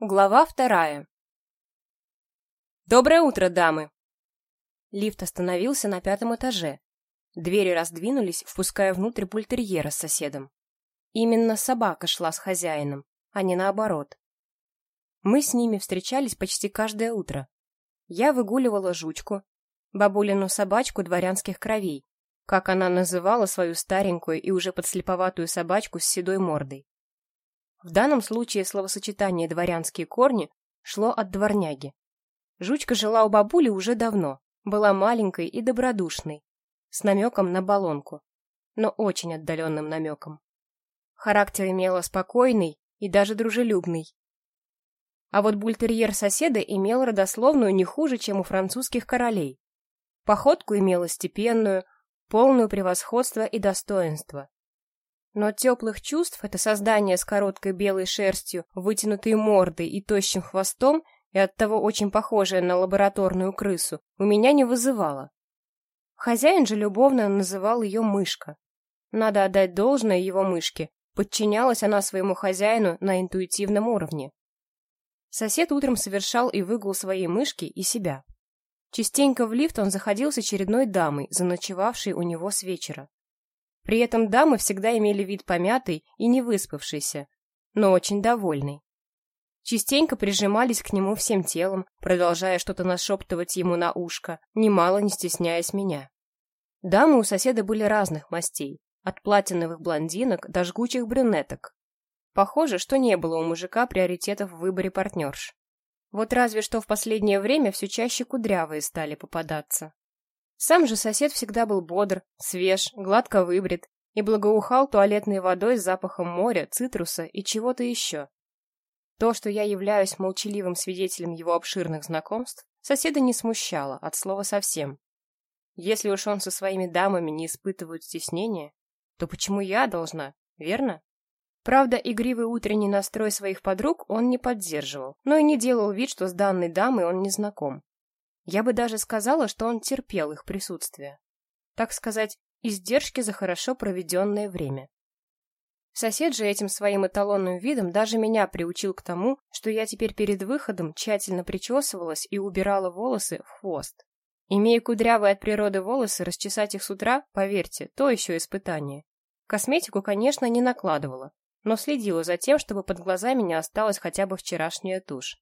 Глава вторая. Доброе утро, дамы! Лифт остановился на пятом этаже. Двери раздвинулись, впуская внутрь бультерьера с соседом. Именно собака шла с хозяином, а не наоборот. Мы с ними встречались почти каждое утро. Я выгуливала жучку, бабулину собачку дворянских кровей, как она называла свою старенькую и уже подслеповатую собачку с седой мордой. В данном случае словосочетание «дворянские корни» шло от дворняги. Жучка жила у бабули уже давно, была маленькой и добродушной, с намеком на балонку, но очень отдаленным намеком. Характер имела спокойный и даже дружелюбный. А вот бультерьер соседа имел родословную не хуже, чем у французских королей. Походку имела степенную, полную превосходства и достоинства. Но теплых чувств это создание с короткой белой шерстью, вытянутой мордой и тощим хвостом, и оттого очень похожее на лабораторную крысу, у меня не вызывало. Хозяин же любовно называл ее мышка. Надо отдать должное его мышке, подчинялась она своему хозяину на интуитивном уровне. Сосед утром совершал и выгул своей мышки и себя. Частенько в лифт он заходил с очередной дамой, заночевавшей у него с вечера. При этом дамы всегда имели вид помятый и невыспавшийся, но очень довольный. Частенько прижимались к нему всем телом, продолжая что-то нашептывать ему на ушко, немало не стесняясь меня. Дамы у соседа были разных мастей, от платиновых блондинок до жгучих брюнеток. Похоже, что не было у мужика приоритетов в выборе партнерш. Вот разве что в последнее время все чаще кудрявые стали попадаться. Сам же сосед всегда был бодр, свеж, гладко выбрит и благоухал туалетной водой с запахом моря, цитруса и чего-то еще. То, что я являюсь молчаливым свидетелем его обширных знакомств, соседа не смущало, от слова совсем. Если уж он со своими дамами не испытывает стеснения, то почему я должна, верно? Правда, игривый утренний настрой своих подруг он не поддерживал, но и не делал вид, что с данной дамой он не знаком. Я бы даже сказала, что он терпел их присутствие. Так сказать, издержки за хорошо проведенное время. Сосед же этим своим эталонным видом даже меня приучил к тому, что я теперь перед выходом тщательно причесывалась и убирала волосы в хвост. Имея кудрявые от природы волосы, расчесать их с утра, поверьте, то еще испытание. Косметику, конечно, не накладывала, но следила за тем, чтобы под глазами не осталась хотя бы вчерашняя тушь.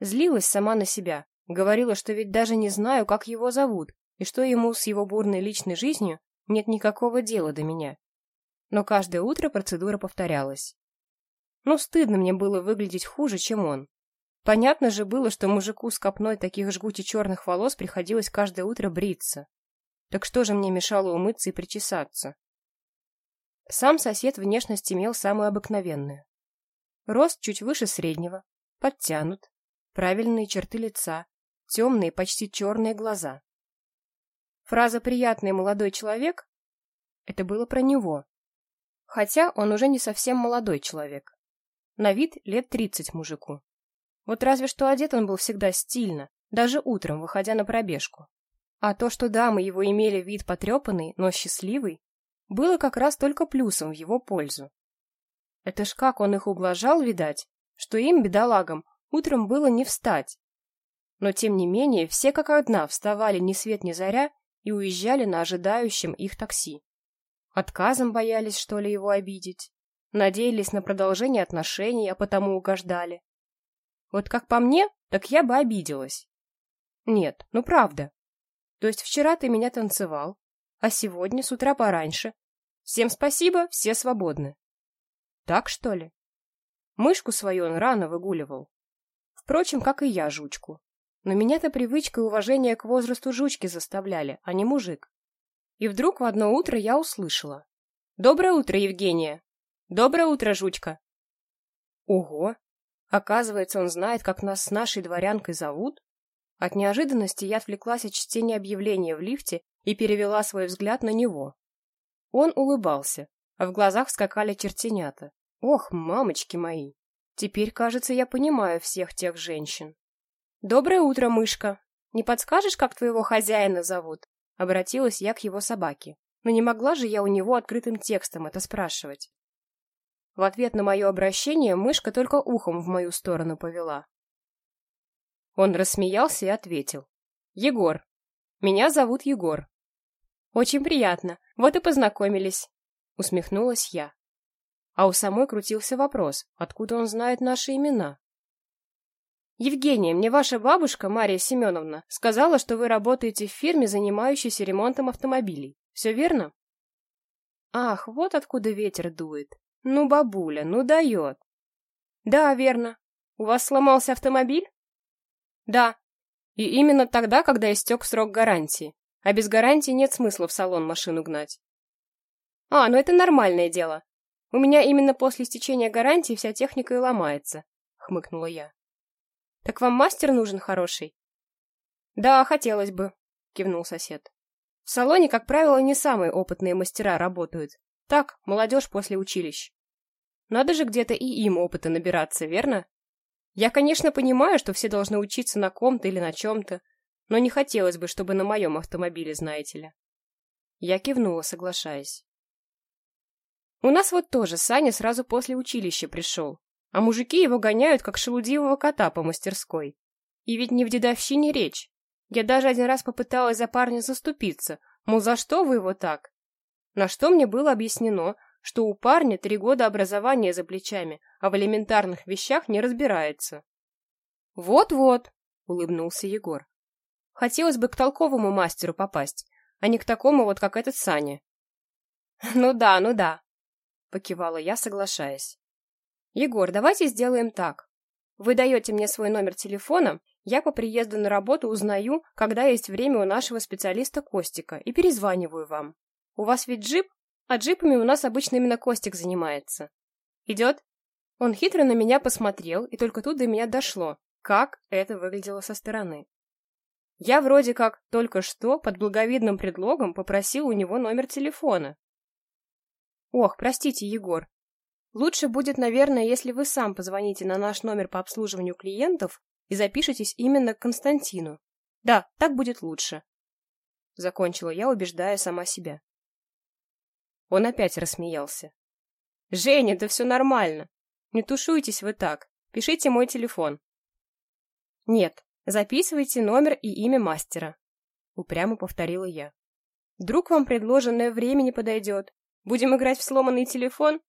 Злилась сама на себя, Говорила, что ведь даже не знаю, как его зовут, и что ему с его бурной личной жизнью нет никакого дела до меня. Но каждое утро процедура повторялась. Ну, стыдно мне было выглядеть хуже, чем он. Понятно же было, что мужику с копной таких жгути черных волос приходилось каждое утро бриться. Так что же мне мешало умыться и причесаться? Сам сосед внешность имел самую обыкновенную. Рост чуть выше среднего, подтянут, правильные черты лица, темные, почти черные глаза. Фраза «приятный молодой человек» — это было про него. Хотя он уже не совсем молодой человек. На вид лет тридцать мужику. Вот разве что одет он был всегда стильно, даже утром, выходя на пробежку. А то, что дамы его имели вид потрепанный, но счастливый, было как раз только плюсом в его пользу. Это ж как он их ублажал, видать, что им, бедолагам, утром было не встать, но, тем не менее, все как одна вставали ни свет ни заря и уезжали на ожидающем их такси. Отказом боялись, что ли, его обидеть. Надеялись на продолжение отношений, а потому угождали. Вот как по мне, так я бы обиделась. Нет, ну правда. То есть вчера ты меня танцевал, а сегодня с утра пораньше. Всем спасибо, все свободны. Так, что ли? Мышку свою он рано выгуливал. Впрочем, как и я жучку. Но меня-то привычка и уважение к возрасту жучки заставляли, а не мужик. И вдруг в одно утро я услышала. «Доброе утро, Евгения!» «Доброе утро, жучка!» Ого! Оказывается, он знает, как нас с нашей дворянкой зовут? От неожиданности я отвлеклась от чтения объявления в лифте и перевела свой взгляд на него. Он улыбался, а в глазах скакали чертенята. Ох, мамочки мои! Теперь, кажется, я понимаю всех тех женщин. «Доброе утро, мышка! Не подскажешь, как твоего хозяина зовут?» Обратилась я к его собаке. Но не могла же я у него открытым текстом это спрашивать. В ответ на мое обращение мышка только ухом в мою сторону повела. Он рассмеялся и ответил. «Егор. Меня зовут Егор». «Очень приятно. Вот и познакомились», — усмехнулась я. А у самой крутился вопрос, откуда он знает наши имена. «Евгения, мне ваша бабушка, Мария Семеновна, сказала, что вы работаете в фирме, занимающейся ремонтом автомобилей. Все верно?» «Ах, вот откуда ветер дует. Ну, бабуля, ну дает». «Да, верно. У вас сломался автомобиль?» Да. И именно тогда, когда истек срок гарантии. А без гарантии нет смысла в салон машину гнать. А, ну это нормальное дело. У меня именно после истечения гарантии вся техника и ломается, хмыкнула я. Так вам мастер нужен хороший? Да, хотелось бы, кивнул сосед. В салоне, как правило, не самые опытные мастера работают. Так, молодежь после училищ. Надо же где-то и им опыта набираться, верно? Я, конечно, понимаю, что все должны учиться на ком-то или на чем-то, но не хотелось бы, чтобы на моем автомобиле, знаете ли. Я кивнула, соглашаясь. У нас вот тоже Саня сразу после училища пришел, а мужики его гоняют, как шелудивого кота по мастерской. И ведь не в дедовщине речь. Я даже один раз попыталась за парня заступиться, мол, за что вы его так? На что мне было объяснено, что у парня три года образования за плечами, а в элементарных вещах не разбирается. «Вот-вот», — улыбнулся Егор. «Хотелось бы к толковому мастеру попасть, а не к такому вот, как этот Саня». «Ну да, ну да», — покивала я, соглашаясь. «Егор, давайте сделаем так. Вы даете мне свой номер телефона, я по приезду на работу узнаю, когда есть время у нашего специалиста Костика, и перезваниваю вам. У вас ведь джип, а джипами у нас обычно именно Костик занимается. Идет? Он хитро на меня посмотрел, и только тут до меня дошло, как это выглядело со стороны. Я вроде как только что под благовидным предлогом попросил у него номер телефона. Ох, простите, Егор. Лучше будет, наверное, если вы сам позвоните на наш номер по обслуживанию клиентов и запишитесь именно к Константину. Да, так будет лучше. Закончила я, убеждая сама себя. Он опять рассмеялся. «Женя, да все нормально. Не тушуйтесь вы так. Пишите мой телефон». «Нет, записывайте номер и имя мастера», — упрямо повторила я. «Вдруг вам предложенное время не подойдет? Будем играть в сломанный телефон?»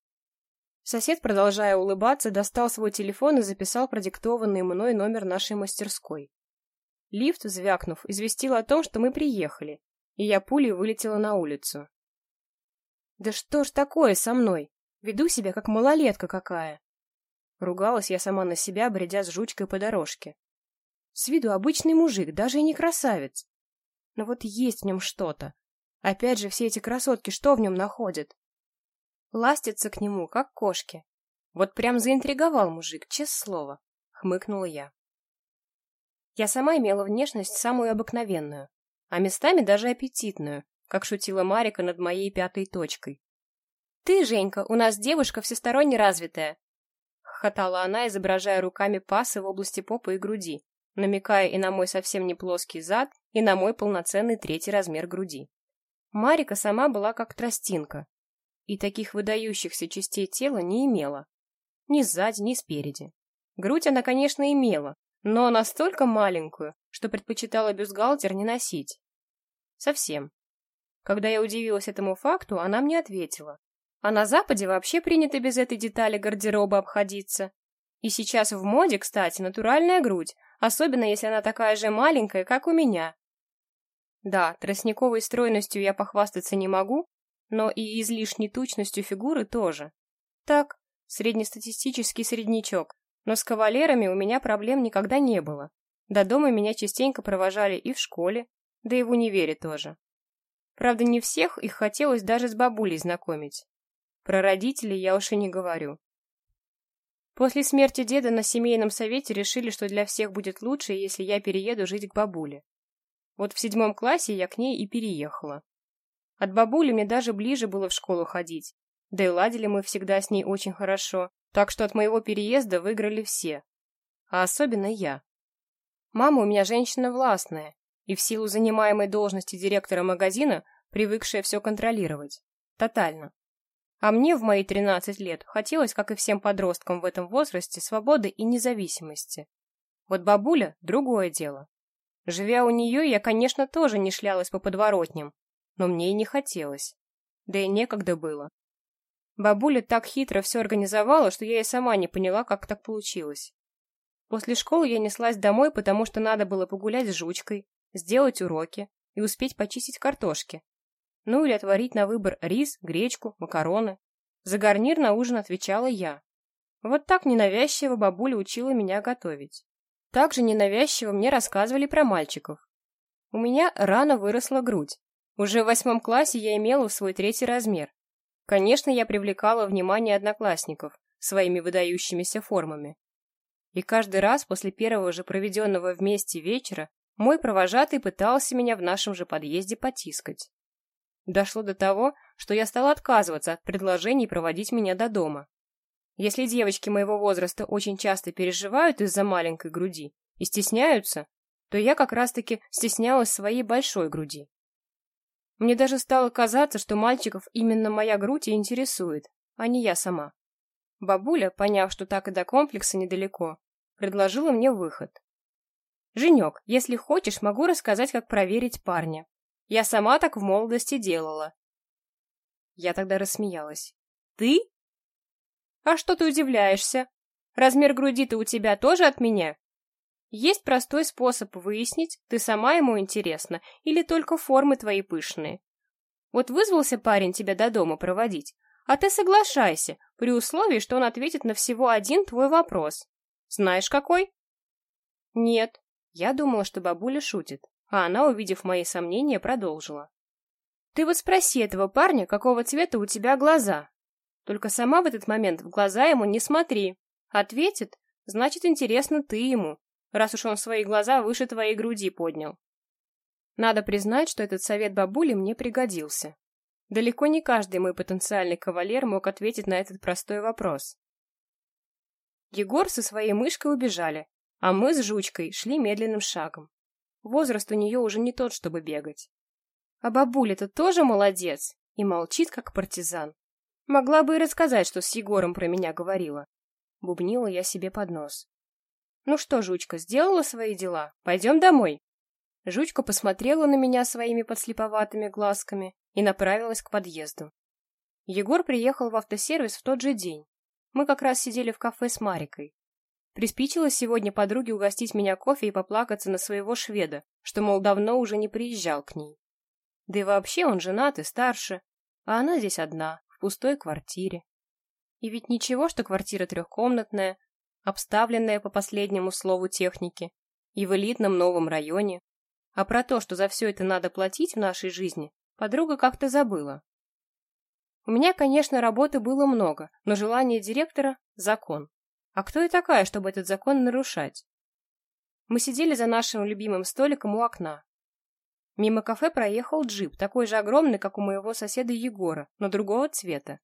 Сосед, продолжая улыбаться, достал свой телефон и записал продиктованный мной номер нашей мастерской. Лифт, звякнув, известил о том, что мы приехали, и я пулей вылетела на улицу. Да что ж такое со мной? Веду себя как малолетка какая. Ругалась я сама на себя, бредя с жучкой по дорожке. С виду обычный мужик, даже и не красавец. Но вот есть в нем что-то. Опять же, все эти красотки что в нем находят? Ластятся к нему, как кошки. Вот прям заинтриговал мужик, честное слово. Хмыкнула я. Я сама имела внешность самую обыкновенную, а местами даже аппетитную, как шутила Марика над моей пятой точкой. «Ты, Женька, у нас девушка всесторонне развитая!» хохотала она, изображая руками пасы в области попы и груди, намекая и на мой совсем не плоский зад, и на мой полноценный третий размер груди. Марика сама была как тростинка, и таких выдающихся частей тела не имела. Ни сзади, ни спереди. Грудь она, конечно, имела, но настолько маленькую, что предпочитала бюстгальтер не носить. Совсем. Когда я удивилась этому факту, она мне ответила. А на Западе вообще принято без этой детали гардероба обходиться. И сейчас в моде, кстати, натуральная грудь, особенно если она такая же маленькая, как у меня. Да, тростниковой стройностью я похвастаться не могу, но и излишней тучностью фигуры тоже. Так, среднестатистический среднячок, но с кавалерами у меня проблем никогда не было. До дома меня частенько провожали и в школе, да и в универе тоже. Правда, не всех их хотелось даже с бабулей знакомить. Про родителей я уж и не говорю. После смерти деда на семейном совете решили, что для всех будет лучше, если я перееду жить к бабуле. Вот в седьмом классе я к ней и переехала. От бабули мне даже ближе было в школу ходить, да и ладили мы всегда с ней очень хорошо, так что от моего переезда выиграли все. А особенно я. Мама у меня женщина властная, и в силу занимаемой должности директора магазина, привыкшая все контролировать. Тотально. А мне в мои 13 лет хотелось, как и всем подросткам в этом возрасте, свободы и независимости. Вот бабуля – другое дело. Живя у нее, я, конечно, тоже не шлялась по подворотням, но мне и не хотелось. Да и некогда было. Бабуля так хитро все организовала, что я и сама не поняла, как так получилось. После школы я неслась домой, потому что надо было погулять с жучкой, сделать уроки и успеть почистить картошки. Ну или отварить на выбор рис, гречку, макароны. За гарнир на ужин отвечала я. Вот так ненавязчиво бабуля учила меня готовить. Также ненавязчиво мне рассказывали про мальчиков. У меня рано выросла грудь. Уже в восьмом классе я имела свой третий размер. Конечно, я привлекала внимание одноклассников своими выдающимися формами. И каждый раз после первого же проведенного вместе вечера мой провожатый пытался меня в нашем же подъезде потискать. Дошло до того, что я стала отказываться от предложений проводить меня до дома. Если девочки моего возраста очень часто переживают из-за маленькой груди и стесняются, то я как раз-таки стеснялась своей большой груди. Мне даже стало казаться, что мальчиков именно моя грудь и интересует, а не я сама. Бабуля, поняв, что так и до комплекса недалеко, предложила мне выход. «Женек, если хочешь, могу рассказать, как проверить парня. Я сама так в молодости делала». Я тогда рассмеялась. «Ты? А что ты удивляешься? Размер груди-то у тебя тоже от меня?» Есть простой способ выяснить, ты сама ему интересна или только формы твои пышные. Вот вызвался парень тебя до дома проводить, а ты соглашайся, при условии, что он ответит на всего один твой вопрос. Знаешь, какой? Нет. Я думала, что бабуля шутит, а она, увидев мои сомнения, продолжила. Ты вот спроси этого парня, какого цвета у тебя глаза. Только сама в этот момент в глаза ему не смотри. Ответит, значит, интересно ты ему, раз уж он свои глаза выше твоей груди поднял. Надо признать, что этот совет бабули мне пригодился. Далеко не каждый мой потенциальный кавалер мог ответить на этот простой вопрос. Егор со своей мышкой убежали, а мы с Жучкой шли медленным шагом. Возраст у нее уже не тот, чтобы бегать. А бабуля-то тоже молодец и молчит, как партизан. Могла бы и рассказать, что с Егором про меня говорила. Бубнила я себе под нос. Ну что, Жучка, сделала свои дела? Пойдем домой. Жучка посмотрела на меня своими подслеповатыми глазками и направилась к подъезду. Егор приехал в автосервис в тот же день. Мы как раз сидели в кафе с Марикой. Приспичило сегодня подруге угостить меня кофе и поплакаться на своего шведа, что, мол, давно уже не приезжал к ней. Да и вообще он женат и старше, а она здесь одна, в пустой квартире. И ведь ничего, что квартира трехкомнатная, обставленная по последнему слову техники, и в элитном новом районе. А про то, что за все это надо платить в нашей жизни, Подруга как-то забыла. У меня, конечно, работы было много, но желание директора – закон. А кто я такая, чтобы этот закон нарушать? Мы сидели за нашим любимым столиком у окна. Мимо кафе проехал джип, такой же огромный, как у моего соседа Егора, но другого цвета.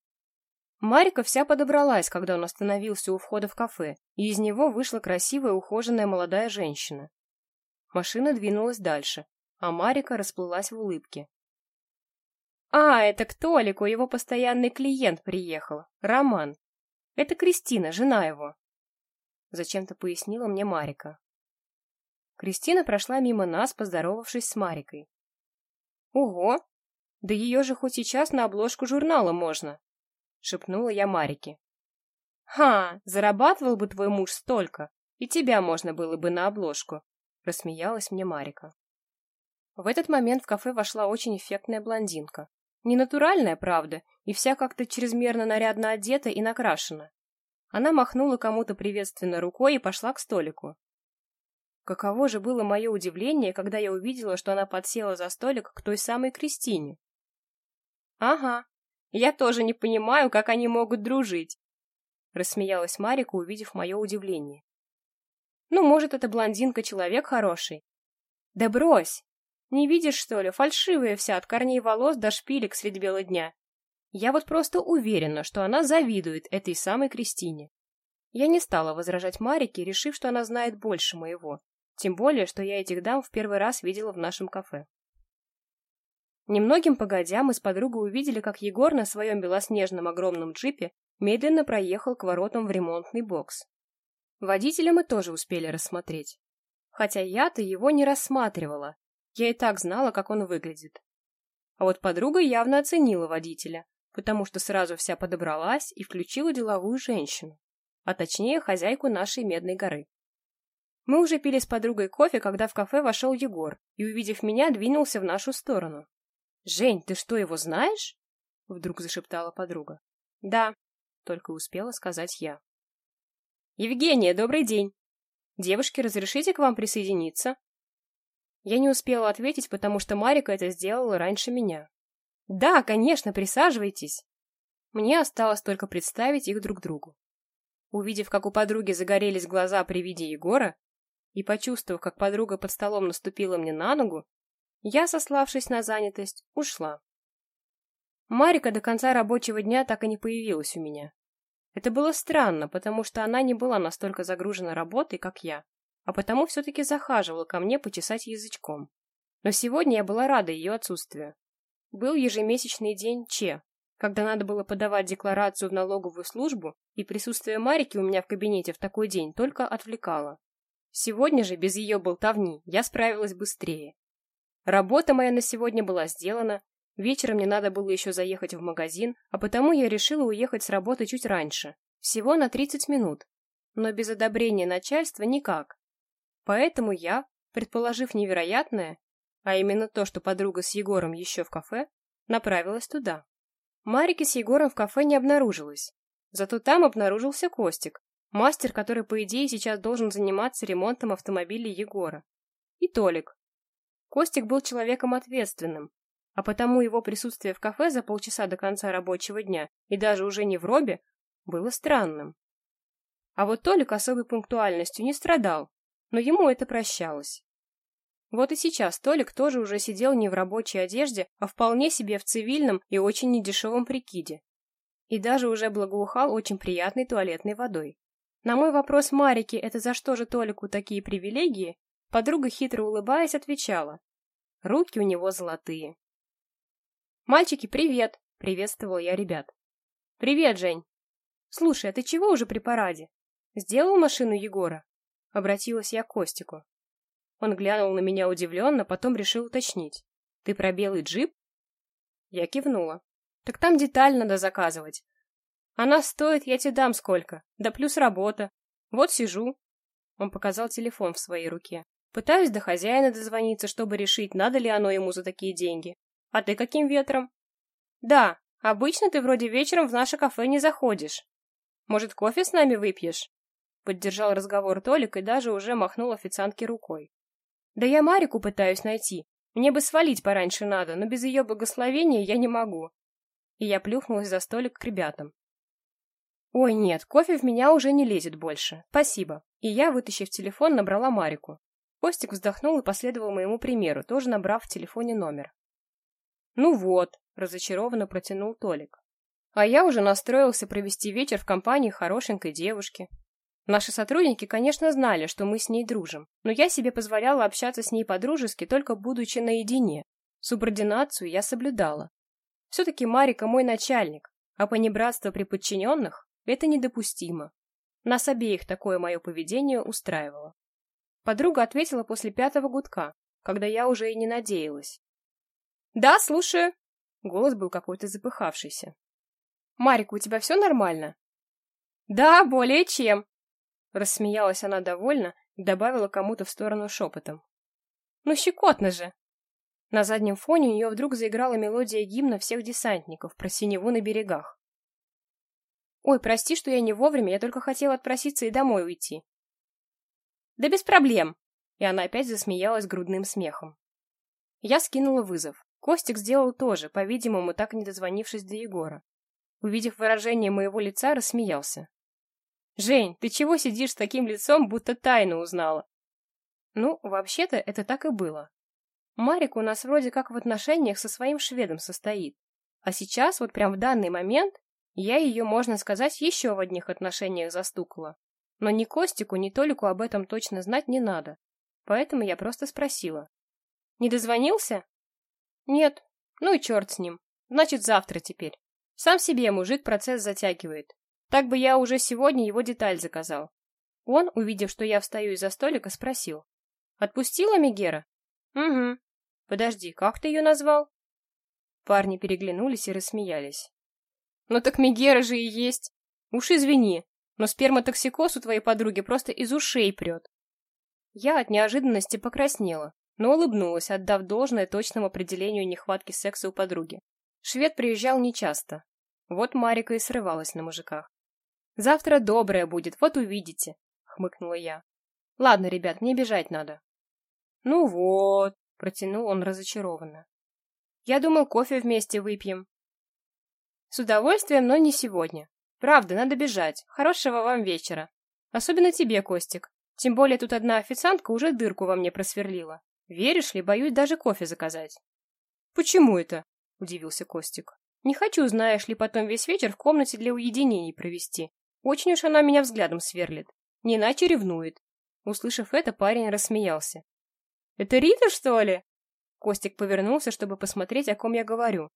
Марика вся подобралась, когда он остановился у входа в кафе, и из него вышла красивая ухоженная молодая женщина. Машина двинулась дальше, а Марика расплылась в улыбке. «А, это к Толику, его постоянный клиент приехал. Роман. Это Кристина, жена его». Зачем-то пояснила мне Марика. Кристина прошла мимо нас, поздоровавшись с Марикой. «Ого! Да ее же хоть сейчас на обложку журнала можно!» — шепнула я Марике. «Ха! Зарабатывал бы твой муж столько, и тебя можно было бы на обложку!» — рассмеялась мне Марика. В этот момент в кафе вошла очень эффектная блондинка. Ненатуральная, правда, и вся как-то чрезмерно нарядно одета и накрашена. Она махнула кому-то приветственно рукой и пошла к столику. Каково же было мое удивление, когда я увидела, что она подсела за столик к той самой Кристине. «Ага, я тоже не понимаю, как они могут дружить», — рассмеялась Марика, увидев мое удивление. «Ну, может, эта блондинка человек хороший?» «Да брось! Не видишь, что ли, фальшивая вся, от корней волос до шпилек средь бела дня. Я вот просто уверена, что она завидует этой самой Кристине. Я не стала возражать Марике, решив, что она знает больше моего. Тем более, что я этих дам в первый раз видела в нашем кафе. Немногим погодя, мы с подругой увидели, как Егор на своем белоснежном огромном джипе медленно проехал к воротам в ремонтный бокс. Водителя мы тоже успели рассмотреть. Хотя я-то его не рассматривала. Я и так знала, как он выглядит. А вот подруга явно оценила водителя, потому что сразу вся подобралась и включила деловую женщину, а точнее хозяйку нашей Медной горы. Мы уже пили с подругой кофе, когда в кафе вошел Егор и, увидев меня, двинулся в нашу сторону. «Жень, ты что, его знаешь?» — вдруг зашептала подруга. «Да», — только успела сказать я. «Евгения, добрый день! Девушки, разрешите к вам присоединиться?» Я не успела ответить, потому что Марика это сделала раньше меня. «Да, конечно, присаживайтесь!» Мне осталось только представить их друг другу. Увидев, как у подруги загорелись глаза при виде Егора, и почувствовав, как подруга под столом наступила мне на ногу, я, сославшись на занятость, ушла. Марика до конца рабочего дня так и не появилась у меня. Это было странно, потому что она не была настолько загружена работой, как я, а потому все-таки захаживала ко мне почесать язычком. Но сегодня я была рада ее отсутствию. Был ежемесячный день Че, когда надо было подавать декларацию в налоговую службу, и присутствие Марики у меня в кабинете в такой день только отвлекало. Сегодня же, без ее болтовни, я справилась быстрее. Работа моя на сегодня была сделана, вечером мне надо было еще заехать в магазин, а потому я решила уехать с работы чуть раньше, всего на 30 минут, но без одобрения начальства никак. Поэтому я, предположив невероятное, а именно то, что подруга с Егором еще в кафе, направилась туда. Марики с Егором в кафе не обнаружилось, зато там обнаружился Костик, Мастер, который, по идее, сейчас должен заниматься ремонтом автомобиля Егора. И Толик. Костик был человеком ответственным, а потому его присутствие в кафе за полчаса до конца рабочего дня, и даже уже не в робе, было странным. А вот Толик особой пунктуальностью не страдал, но ему это прощалось. Вот и сейчас Толик тоже уже сидел не в рабочей одежде, а вполне себе в цивильном и очень недешевом прикиде. И даже уже благоухал очень приятной туалетной водой. На мой вопрос Марике, это за что же Толику такие привилегии, подруга, хитро улыбаясь, отвечала. Руки у него золотые. «Мальчики, привет!» — приветствовал я ребят. «Привет, Жень!» «Слушай, а ты чего уже при параде? Сделал машину Егора?» Обратилась я к Костику. Он глянул на меня удивленно, потом решил уточнить. «Ты про белый джип?» Я кивнула. «Так там деталь надо заказывать. Она стоит, я тебе дам сколько. Да плюс работа. Вот сижу. Он показал телефон в своей руке. Пытаюсь до хозяина дозвониться, чтобы решить, надо ли оно ему за такие деньги. А ты каким ветром? Да, обычно ты вроде вечером в наше кафе не заходишь. Может, кофе с нами выпьешь? Поддержал разговор Толик и даже уже махнул официантке рукой. Да я Марику пытаюсь найти. Мне бы свалить пораньше надо, но без ее благословения я не могу. И я плюхнулась за столик к ребятам. Ой, нет, кофе в меня уже не лезет больше. Спасибо. И я, вытащив телефон, набрала Марику. Костик вздохнул и последовал моему примеру, тоже набрав в телефоне номер. Ну вот, разочарованно протянул Толик. А я уже настроился провести вечер в компании хорошенькой девушки. Наши сотрудники, конечно, знали, что мы с ней дружим, но я себе позволяла общаться с ней по-дружески, только будучи наедине. Субординацию я соблюдала. Все-таки Марика мой начальник, а понебратство при подчиненных это недопустимо. Нас обеих такое мое поведение устраивало. Подруга ответила после пятого гудка, когда я уже и не надеялась. «Да, слушаю». Голос был какой-то запыхавшийся. «Марик, у тебя все нормально?» «Да, более чем!» Рассмеялась она довольно и добавила кому-то в сторону шепотом. «Ну, щекотно же!» На заднем фоне у нее вдруг заиграла мелодия гимна всех десантников про синеву на берегах. «Ой, прости, что я не вовремя, я только хотела отпроситься и домой уйти». «Да без проблем!» И она опять засмеялась грудным смехом. Я скинула вызов. Костик сделал тоже, по-видимому, так не дозвонившись до Егора. Увидев выражение моего лица, рассмеялся. «Жень, ты чего сидишь с таким лицом, будто тайну узнала?» Ну, вообще-то, это так и было. Марик у нас вроде как в отношениях со своим шведом состоит. А сейчас, вот прям в данный момент, я ее, можно сказать, еще в одних отношениях застукала. Но ни Костику, ни Толику об этом точно знать не надо. Поэтому я просто спросила. «Не дозвонился?» «Нет», Ну и черт с ним. Значит, завтра теперь. Сам себе мужик процесс затягивает. Так бы я уже сегодня его деталь заказал. Он, увидев, что я встаю из-за столика, спросил. «Отпустила Мегера?» «Угу. Подожди, как ты ее назвал?» Парни переглянулись и рассмеялись. «Ну так Мегера же и есть. Уж извини, но сперматоксикоз у твоей подруги просто из ушей прет». Я от неожиданности покраснела, но улыбнулась, отдав должное точному определению нехватки секса у подруги. Швед приезжал нечасто. Вот Марика и срывалась на мужиках. «Завтра доброе будет, вот увидите», — хмыкнула я. «Ладно, ребят, мне бежать надо». «Ну вот», — протянул он разочарованно. «Я думал, кофе вместе выпьем». «С удовольствием, но не сегодня. Правда, надо бежать. Хорошего вам вечера. Особенно тебе, Костик. Тем более тут одна официантка уже дырку во мне просверлила. Веришь ли, боюсь даже кофе заказать». «Почему это?» — удивился Костик. «Не хочу, знаешь ли, потом весь вечер в комнате для уединений провести. Очень уж она меня взглядом сверлит. Не иначе ревнует». Услышав это, парень рассмеялся. «Это Рита, что ли?» Костик повернулся, чтобы посмотреть, о ком я говорю.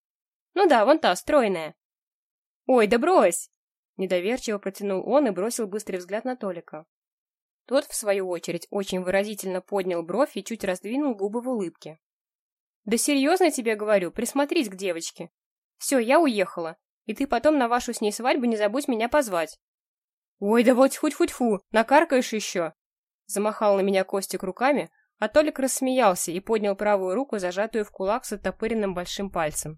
«Ну да, вон та, стройная». «Ой, да брось!» Недоверчиво протянул он и бросил быстрый взгляд на Толика. Тот, в свою очередь, очень выразительно поднял бровь и чуть раздвинул губы в улыбке. Да серьезно тебе говорю, присмотрись к девочке. Все, я уехала, и ты потом на вашу с ней свадьбу не забудь меня позвать. Ой, да вот хоть-хоть-фу, накаркаешь еще. Замахал на меня Костик руками, а Толик рассмеялся и поднял правую руку, зажатую в кулак с оттопыренным большим пальцем.